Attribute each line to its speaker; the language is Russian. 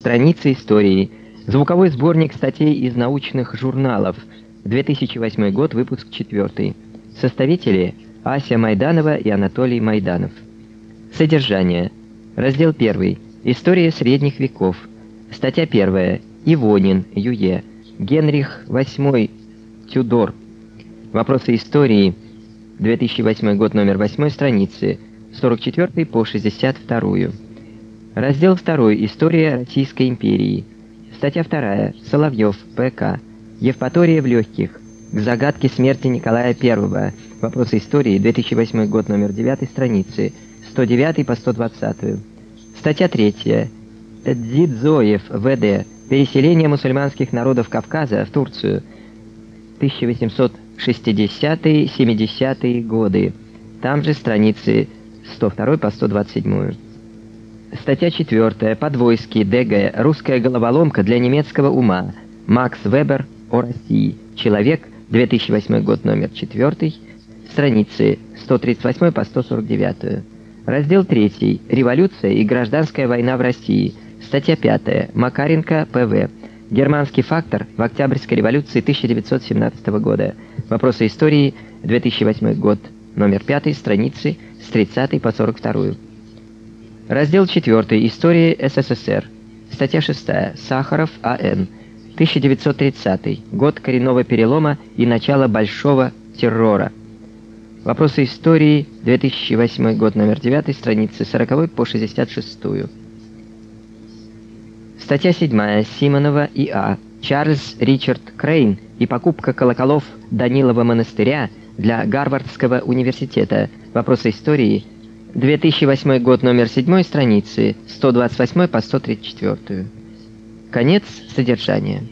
Speaker 1: Страницы истории. Звуковой сборник статей из научных журналов. 2008 год, выпуск 4. Составители Ася Майданова и Анатолий Майданов. Содержание. Раздел 1. История средних веков. Статья 1. Ивонин, Юе. Генрих VIII Тюдор. Вопросы истории. 2008 год, номер 8 страницы. 44 по 62. Раздел 2. История Российской империи. Статья 2. Соловьев, П.К. Евпатория в легких. К загадке смерти Николая I. Вопросы истории. 2008 год, номер 9 страницы. 109 по 120. Статья 3. Дзидзоев, В.Д. Переселение мусульманских народов Кавказа в Турцию. 1860-70-е годы. Там же страницы 102 по 127. Статья 4. Подвойский. ДГ. Русская головоломка для немецкого ума. Макс Вебер о России. Человек. 2008 год, номер 4. Страницы 138 по 149. Раздел 3. Революция и гражданская война в России. Статья 5. Макаренко, П.В. Германский фактор в Октябрьской революции 1917 года. Вопросы истории. 2008 год, номер 5. Страницы с 30 по 42. Раздел 4. История СССР. Статья 6. Сахаров А.Н. 1930. Год коренного перелома и начало большого террора. Вопросы истории. 2008 год, номер 9, страницы 40 по 66. Статья 7. Симонова И.А. Чарльз Ричард Крейн и покупка колоколов Данилова монастыря для Гарвардского университета. Вопросы истории. 2008 год, номер 7 страницы, 128 по 134. Конец содержания.